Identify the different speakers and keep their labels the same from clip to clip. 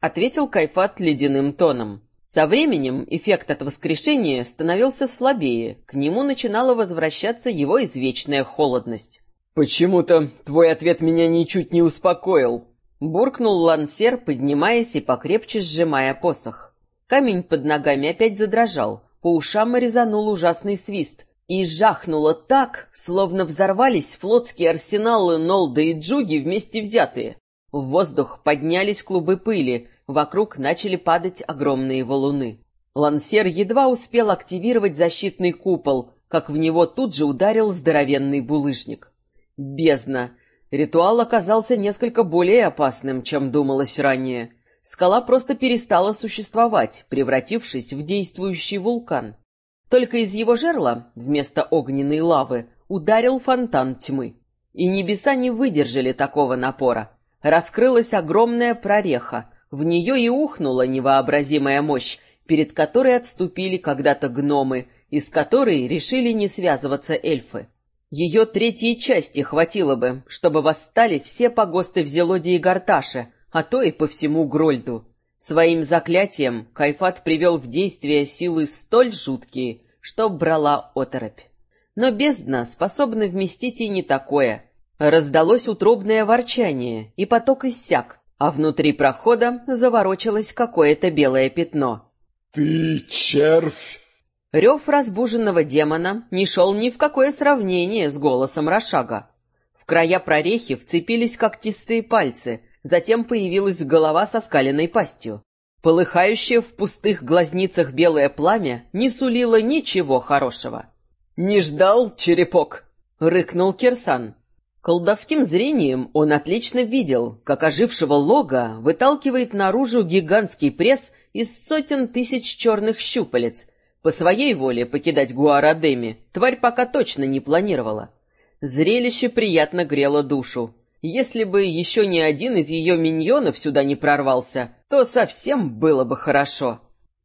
Speaker 1: — ответил Кайфат ледяным тоном. Со временем эффект от воскрешения становился слабее, к нему начинала возвращаться его извечная холодность.
Speaker 2: «Почему-то твой ответ меня ничуть не успокоил», —
Speaker 1: буркнул Лансер, поднимаясь и покрепче сжимая посох. Камень под ногами опять задрожал, по ушам резанул ужасный свист, и жахнуло так, словно взорвались флотские арсеналы Нолда и Джуги вместе взятые. В воздух поднялись клубы пыли, Вокруг начали падать огромные валуны. Лансер едва успел активировать защитный купол, как в него тут же ударил здоровенный булыжник. Бездна! Ритуал оказался несколько более опасным, чем думалось ранее. Скала просто перестала существовать, превратившись в действующий вулкан. Только из его жерла, вместо огненной лавы, ударил фонтан тьмы. И небеса не выдержали такого напора. Раскрылась огромная прореха, в нее и ухнула невообразимая мощь, перед которой отступили когда-то гномы, из которой решили не связываться эльфы. Ее третьей части хватило бы, чтобы восстали все погосты в Зелоде и Гарташе, а то и по всему Грольду. Своим заклятием Кайфат привел в действие силы столь жуткие, что брала оторопь. Но бездна способна вместить и не такое. Раздалось утробное ворчание, и поток иссяк, а внутри прохода заворочилось какое-то белое пятно.
Speaker 3: «Ты червь!»
Speaker 1: Рев разбуженного демона не шел ни в какое сравнение с голосом Рошага. В края прорехи вцепились когтистые пальцы, затем появилась голова со скаленной пастью. Полыхающее в пустых глазницах белое пламя не сулило ничего хорошего.
Speaker 2: «Не ждал, черепок!» — рыкнул Кирсан.
Speaker 1: Колдовским зрением он отлично видел, как ожившего лога выталкивает наружу гигантский пресс из сотен тысяч черных щупалец. По своей воле покидать Гуарадеми тварь пока точно не планировала. Зрелище приятно грело душу. Если бы еще ни один из ее миньонов сюда не прорвался, то совсем было бы хорошо.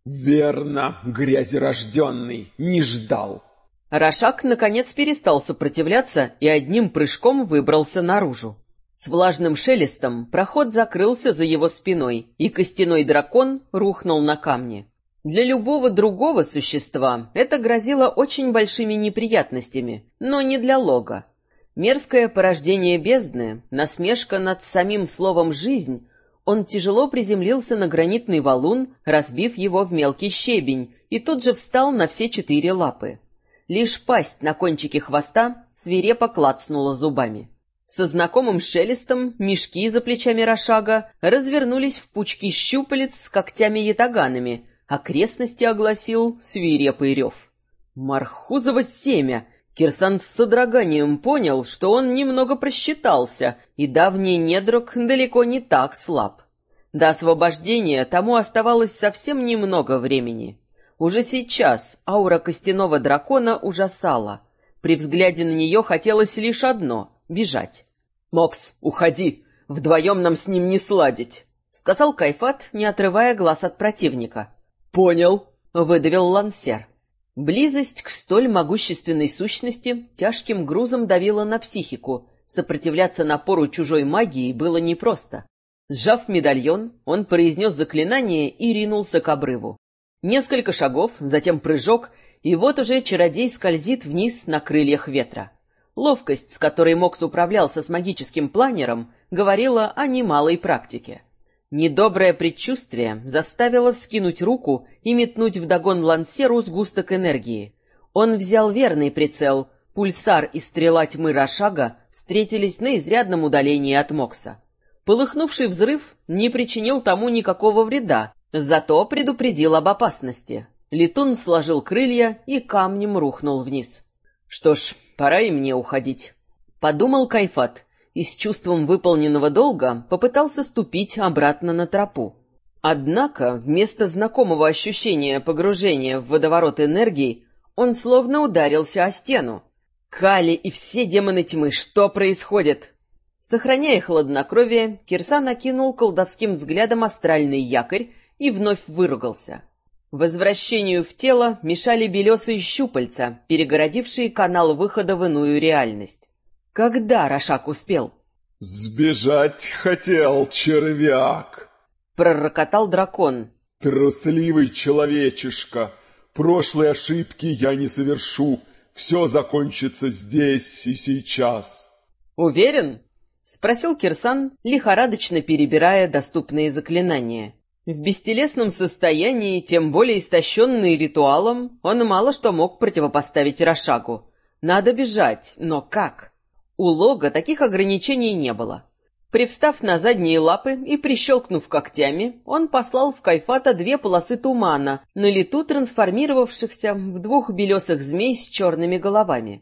Speaker 3: «Верно, грязерожденный, не ждал»,
Speaker 1: Рошак, наконец, перестал сопротивляться и одним прыжком выбрался наружу. С влажным шелестом проход закрылся за его спиной, и костяной дракон рухнул на камни. Для любого другого существа это грозило очень большими неприятностями, но не для Лога. Мерзкое порождение бездны, насмешка над самим словом «жизнь», он тяжело приземлился на гранитный валун, разбив его в мелкий щебень, и тут же встал на все четыре лапы. Лишь пасть на кончике хвоста свирепо клацнула зубами. Со знакомым шелестом мешки за плечами Рошага развернулись в пучки щупалец с когтями-ятаганами, окрестности огласил свирепый рев. Мархузово семя! Кирсан с содроганием понял, что он немного просчитался, и давний недруг далеко не так слаб. До освобождения тому оставалось совсем немного времени. Уже сейчас аура костяного дракона ужасала. При взгляде на нее хотелось лишь одно — бежать.
Speaker 2: «Мокс, уходи! Вдвоем нам с ним не сладить!»
Speaker 1: — сказал Кайфат, не отрывая глаз от противника.
Speaker 2: «Понял!»
Speaker 1: — выдавил Лансер. Близость к столь могущественной сущности тяжким грузом давила на психику. Сопротивляться напору чужой магии было непросто. Сжав медальон, он произнес заклинание и ринулся к обрыву. Несколько шагов, затем прыжок, и вот уже чародей скользит вниз на крыльях ветра. Ловкость, с которой Мокс управлялся с магическим планером, говорила о немалой практике. Недоброе предчувствие заставило вскинуть руку и метнуть вдогон лансеру сгусток энергии. Он взял верный прицел. Пульсар и стрела тьмы Рошага встретились на изрядном удалении от Мокса. Полыхнувший взрыв не причинил тому никакого вреда, Зато предупредил об опасности. Летун сложил крылья и камнем рухнул вниз. «Что ж, пора и мне уходить», — подумал Кайфат и с чувством выполненного долга попытался ступить обратно на тропу. Однако вместо знакомого ощущения погружения в водоворот энергии он словно ударился о стену. «Кали и все демоны тьмы, что происходит?» Сохраняя хладнокровие, Кирса накинул колдовским взглядом астральный якорь и вновь выругался. Возвращению в тело мешали белесые щупальца, перегородившие канал выхода в иную реальность. Когда Рошак успел?
Speaker 3: «Сбежать хотел, червяк!»
Speaker 1: — пророкотал дракон.
Speaker 3: «Трусливый человечишка! Прошлой ошибки я не совершу. Все закончится здесь и сейчас».
Speaker 1: «Уверен?» — спросил Кирсан, лихорадочно перебирая доступные заклинания. В бестелесном состоянии, тем более истощенный ритуалом, он мало что мог противопоставить Рошагу. Надо бежать, но как? У Лога таких ограничений не было. Привстав на задние лапы и прищелкнув когтями, он послал в Кайфата две полосы тумана, на лету трансформировавшихся в двух белесых змей с черными головами.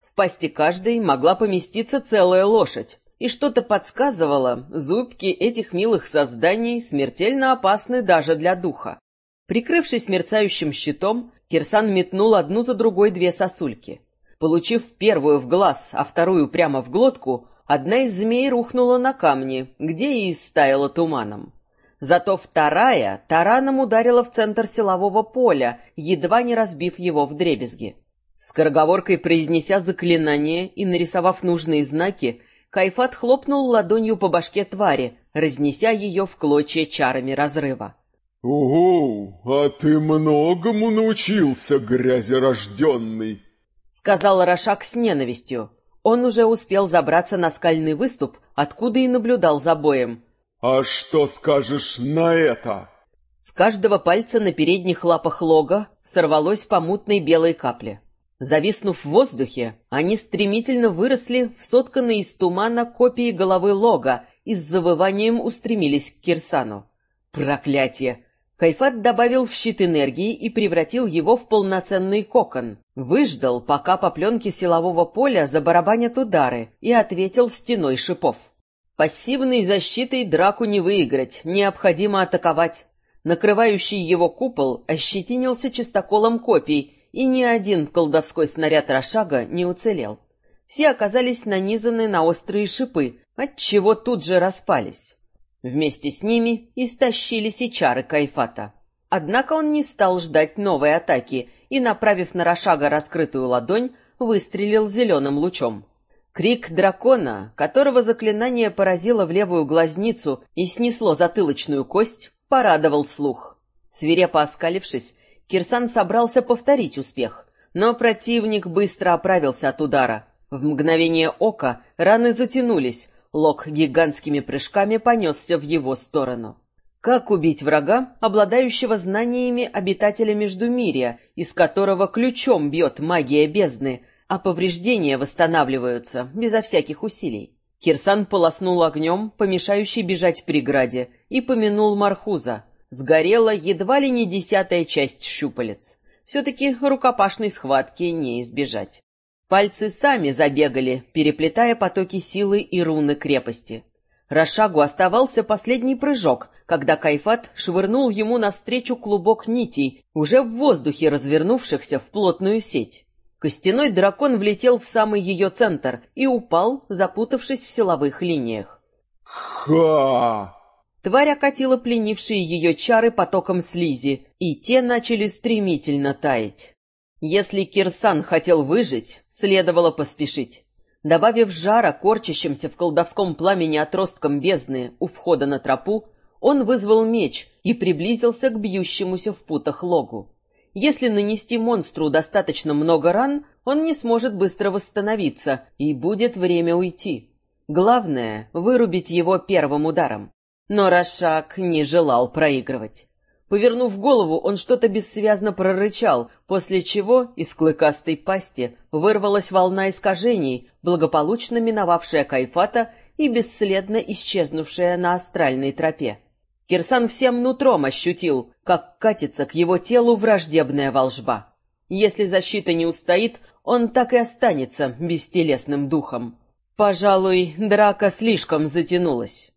Speaker 1: В пасти каждой могла поместиться целая лошадь, и что-то подсказывало, зубки этих милых созданий смертельно опасны даже для духа. Прикрывшись мерцающим щитом, Кирсан метнул одну за другой две сосульки. Получив первую в глаз, а вторую прямо в глотку, одна из змей рухнула на камни, где и истаяла туманом. Зато вторая тараном ударила в центр силового поля, едва не разбив его в дребезги. Скороговоркой произнеся заклинание и нарисовав нужные знаки, Кайфат хлопнул ладонью по башке твари, разнеся ее в клочья чарами разрыва.
Speaker 3: «Ого, а ты многому научился, грязерожденный!»
Speaker 1: — сказал Рошак с ненавистью. Он уже успел забраться на скальный выступ, откуда и наблюдал за боем.
Speaker 3: «А что скажешь на это?»
Speaker 1: С каждого пальца на передних лапах лога сорвалось по мутной белой капле. Зависнув в воздухе, они стремительно выросли в сотканные из тумана копии головы Лога и с завыванием устремились к Кирсану. Проклятие! Кайфат добавил в щит энергии и превратил его в полноценный кокон. Выждал, пока по пленке силового поля забарабанят удары, и ответил стеной шипов. Пассивной защитой драку не выиграть, необходимо атаковать. Накрывающий его купол ощетинился чистоколом копий, и ни один колдовской снаряд Рошага не уцелел. Все оказались нанизаны на острые шипы, отчего тут же распались. Вместе с ними истощились и чары Кайфата. Однако он не стал ждать новой атаки и, направив на Рошага раскрытую ладонь, выстрелил зеленым лучом. Крик дракона, которого заклинание поразило в левую глазницу и снесло затылочную кость, порадовал слух. Свирепо оскалившись, Кирсан собрался повторить успех, но противник быстро оправился от удара. В мгновение ока раны затянулись, Лок гигантскими прыжками понесся в его сторону. Как убить врага, обладающего знаниями обитателя Междумирия, из которого ключом бьет магия бездны, а повреждения восстанавливаются безо всяких усилий? Кирсан полоснул огнем, помешающий бежать преграде, и помянул Мархуза. Сгорела едва ли не десятая часть щупалец. Все-таки рукопашной схватки не избежать. Пальцы сами забегали, переплетая потоки силы и руны крепости. Рошагу оставался последний прыжок, когда Кайфат швырнул ему навстречу клубок нитей, уже в воздухе развернувшихся в плотную сеть. Костяной дракон влетел в самый ее центр и упал, запутавшись в силовых линиях.
Speaker 3: «Ха!»
Speaker 1: Тварь окатила пленившие ее чары потоком слизи, и те начали стремительно таять. Если Кирсан хотел выжить, следовало поспешить. Добавив жара корчащимся в колдовском пламени отростком бездны у входа на тропу, он вызвал меч и приблизился к бьющемуся в путах логу. Если нанести монстру достаточно много ран, он не сможет быстро восстановиться, и будет время уйти. Главное — вырубить его первым ударом. Но Рошак не желал проигрывать. Повернув голову, он что-то бессвязно прорычал, после чего из клыкастой пасти вырвалась волна искажений, благополучно миновавшая Кайфата и бесследно исчезнувшая на астральной тропе. Кирсан всем нутром ощутил, как катится к его телу враждебная волжба. Если защита не устоит, он так и останется бестелесным духом. Пожалуй, драка слишком затянулась.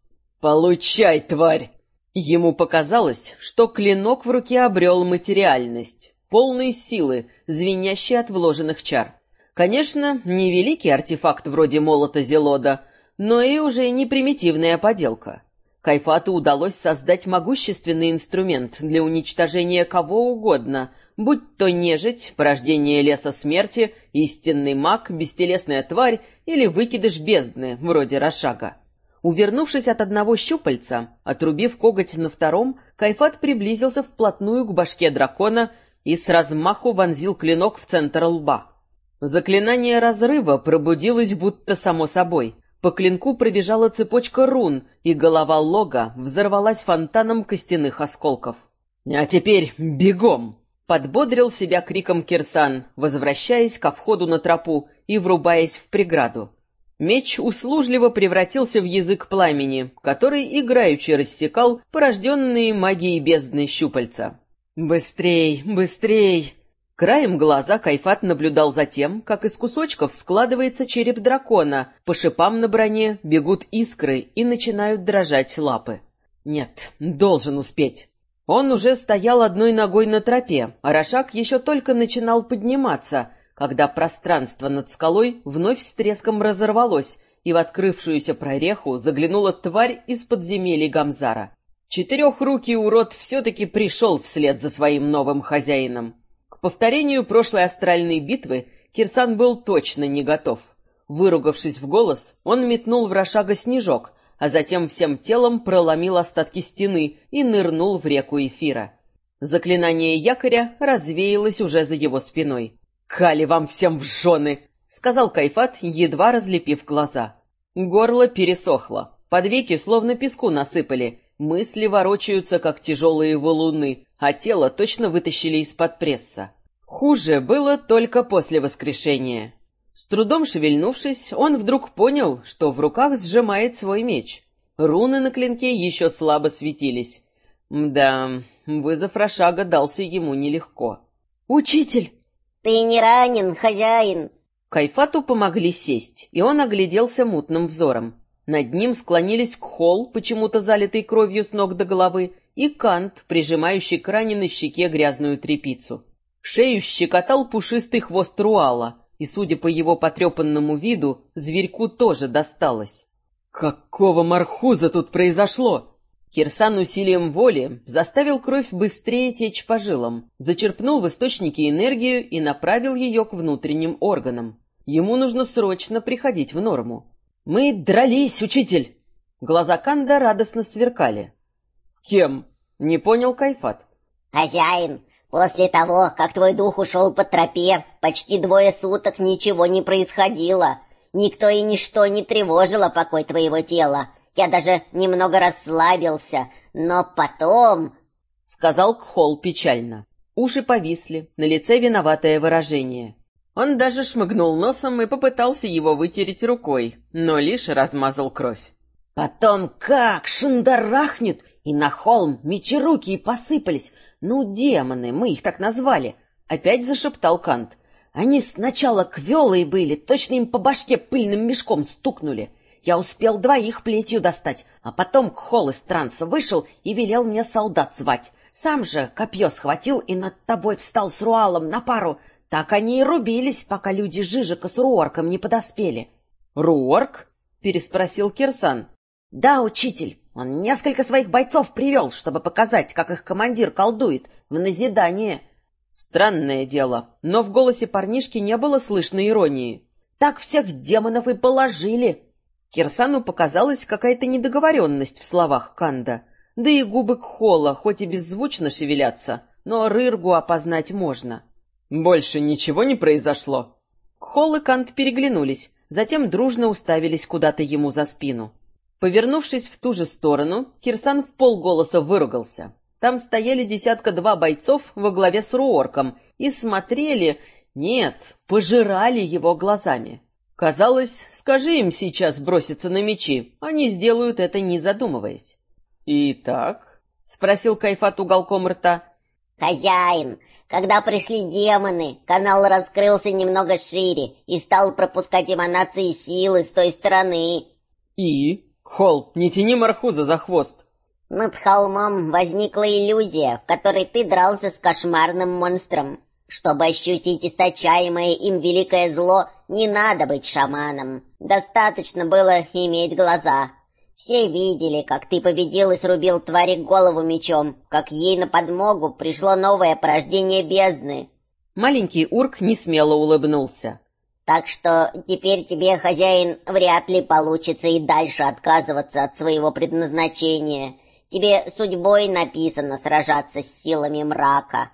Speaker 1: «Получай, тварь!» Ему показалось, что клинок в руке обрел материальность, полные силы, звенящие от вложенных чар. Конечно, не великий артефакт вроде молота Зелода, но и уже не примитивная поделка. Кайфату удалось создать могущественный инструмент для уничтожения кого угодно, будь то нежить, порождение леса смерти, истинный маг, бестелесная тварь или выкидыш бездны, вроде Рошага. Увернувшись от одного щупальца, отрубив коготь на втором, Кайфат приблизился вплотную к башке дракона и с размаху вонзил клинок в центр лба. Заклинание разрыва пробудилось будто само собой. По клинку пробежала цепочка рун, и голова лога взорвалась фонтаном костяных осколков. «А теперь бегом!» — подбодрил себя криком Кирсан, возвращаясь ко входу на тропу и врубаясь в преграду. Меч услужливо превратился в язык пламени, который играючи рассекал порожденные магией бездны щупальца. «Быстрей, быстрей!» Краем глаза Кайфат наблюдал за тем, как из кусочков складывается череп дракона, по шипам на броне бегут искры и начинают дрожать лапы. «Нет, должен успеть!» Он уже стоял одной ногой на тропе, а Рошак еще только начинал подниматься — когда пространство над скалой вновь с треском разорвалось, и в открывшуюся прореху заглянула тварь из подземелий Гамзара. Четырехрукий урод все-таки пришел вслед за своим новым хозяином. К повторению прошлой астральной битвы Кирсан был точно не готов. Выругавшись в голос, он метнул в Рошага снежок, а затем всем телом проломил остатки стены и нырнул в реку эфира. Заклинание якоря развеялось уже за его спиной. «Кали вам всем в жены!» — сказал Кайфат, едва разлепив глаза. Горло пересохло, под веки словно песку насыпали, мысли ворочаются, как тяжелые валуны, а тело точно вытащили из-под пресса. Хуже было только после воскрешения. С трудом шевельнувшись, он вдруг понял, что в руках сжимает свой меч. Руны на клинке еще слабо светились. Да, вызов Рошага дался ему нелегко.
Speaker 4: «Учитель!»
Speaker 5: «Ты не ранен, хозяин!»
Speaker 1: Кайфату помогли сесть, и он огляделся мутным взором. Над ним склонились Кхол, почему-то залитый кровью с ног до головы, и Кант, прижимающий к раненой щеке грязную тряпицу. Шею щекотал пушистый хвост Руала, и, судя по его потрепанному виду, зверьку тоже досталось. «Какого мархуза тут произошло?» Кирсан усилием воли заставил кровь быстрее течь по жилам, зачерпнул в источнике энергию и направил ее к внутренним органам. Ему нужно срочно приходить в норму. «Мы дрались, учитель!» Глаза Канда радостно сверкали. «С кем?» — не понял Кайфат.
Speaker 5: «Хозяин, после того, как твой дух ушел по тропе, почти двое суток ничего не происходило. Никто и ничто не тревожило покой твоего тела. Я даже немного расслабился, но потом...»
Speaker 1: — сказал Кхол печально. Уши повисли, на лице виноватое выражение. Он даже шмыгнул носом и попытался его вытереть рукой, но лишь размазал кровь. «Потом как шандарахнет, и на холм мечеруки и посыпались. Ну, демоны, мы их так назвали!» — опять зашептал Кант. «Они сначала квелые были, точно им по башке пыльным мешком стукнули. Я успел двоих плетью достать, а потом Кхол из транса вышел и велел мне солдат звать. Сам же копье схватил и над тобой встал с Руалом на пару. Так они и рубились, пока люди Жижика с Руорком не подоспели. — Руорк? — переспросил Кирсан. — Да, учитель. Он несколько своих бойцов привел, чтобы показать, как их командир колдует, в назидание. Странное дело, но в голосе парнишки не было слышно иронии. Так всех демонов и положили, Кирсану показалась какая-то недоговоренность в словах Канда. Да и губы Кхола, хоть и беззвучно шевелятся, но Рыргу опознать можно. Больше ничего не произошло. Кхол и Канд переглянулись, затем дружно уставились куда-то ему за спину. Повернувшись в ту же сторону, Кирсан в полголоса выругался. Там стояли десятка-два бойцов во главе с Руорком и смотрели, нет, пожирали его глазами. Казалось, скажи им сейчас броситься на мечи, они сделают это не задумываясь. «Итак?» — спросил Кайфат уголком рта.
Speaker 5: «Хозяин, когда пришли демоны, канал раскрылся немного шире и стал пропускать эманации силы с той стороны».
Speaker 1: «И? Холл, не тяни Мархуза за хвост!»
Speaker 5: «Над холмом возникла иллюзия, в которой ты дрался с кошмарным монстром. Чтобы ощутить источаемое им великое зло, не надо быть шаманом. Достаточно было иметь глаза. Все видели, как ты победил и срубил твари голову мечом, как ей на подмогу пришло новое порождение бездны.
Speaker 1: Маленький урк несмело улыбнулся.
Speaker 5: Так что теперь тебе, хозяин, вряд ли получится и дальше отказываться от своего предназначения. Тебе судьбой написано сражаться с силами мрака».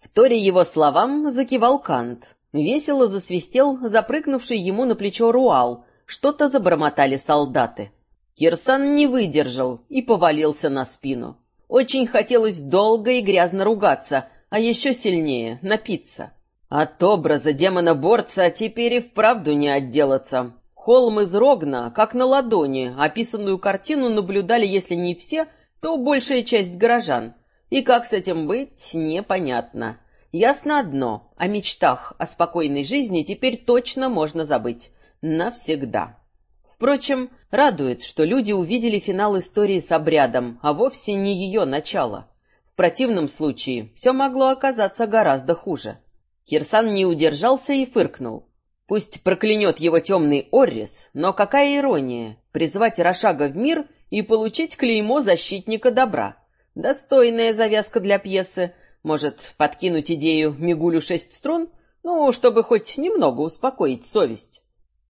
Speaker 1: В торе его словам закивал Кант. Весело засвистел запрыгнувший ему на плечо Руал. Что-то забормотали солдаты. Кирсан не выдержал и повалился на спину. Очень хотелось долго и грязно ругаться, а еще сильнее напиться. От образа демона-борца теперь и вправду не отделаться. Холм из Рогна, как на ладони, описанную картину наблюдали, если не все, то большая часть горожан. И как с этим быть, непонятно. Ясно одно, о мечтах о спокойной жизни теперь точно можно забыть. Навсегда. Впрочем, радует, что люди увидели финал истории с обрядом, а вовсе не ее начало. В противном случае все могло оказаться гораздо хуже. Кирсан не удержался и фыркнул. Пусть проклянет его темный Оррис, но какая ирония призвать Рошага в мир и получить клеймо защитника добра. Достойная завязка для пьесы. Может, подкинуть идею Мигулю шесть струн? Ну, чтобы хоть немного успокоить совесть.